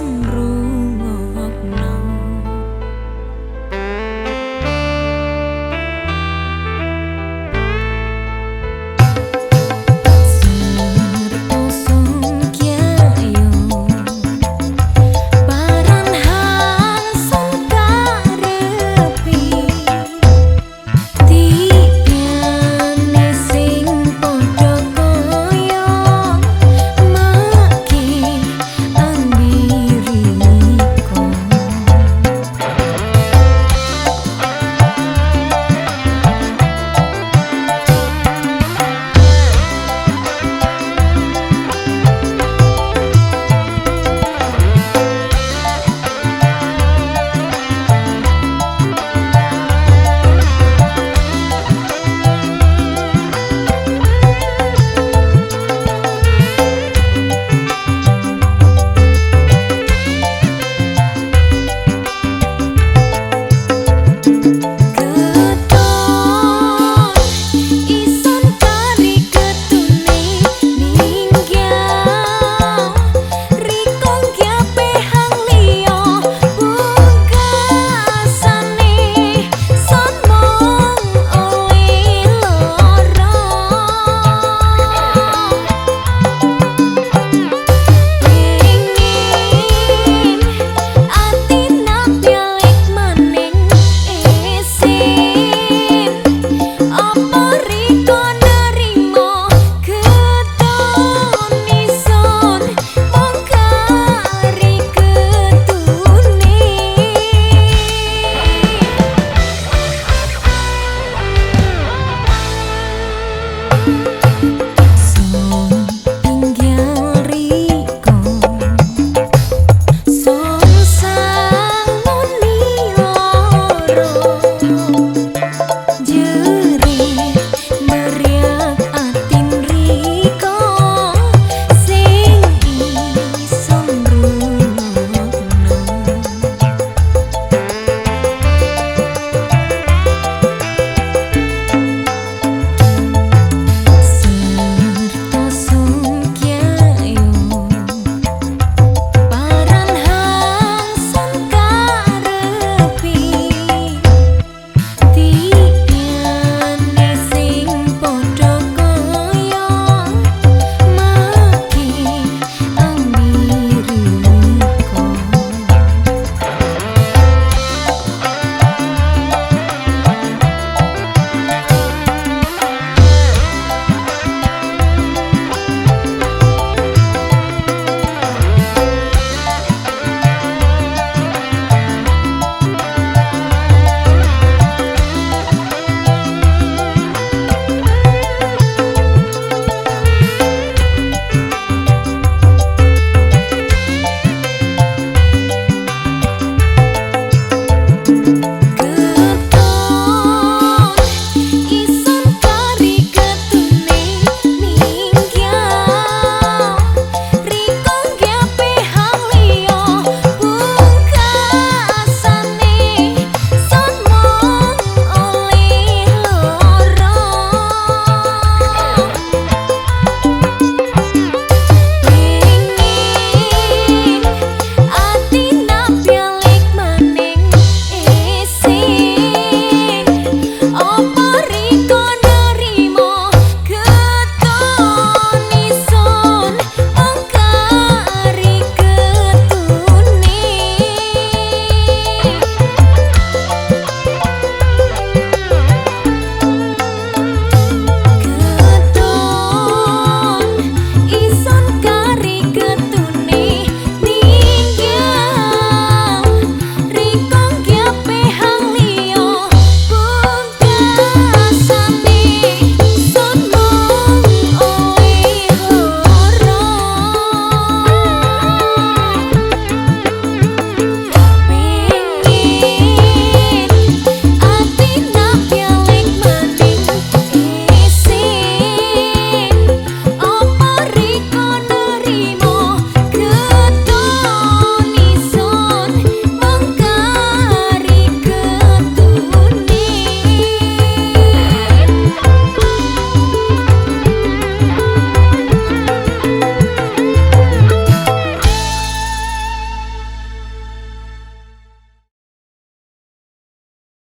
on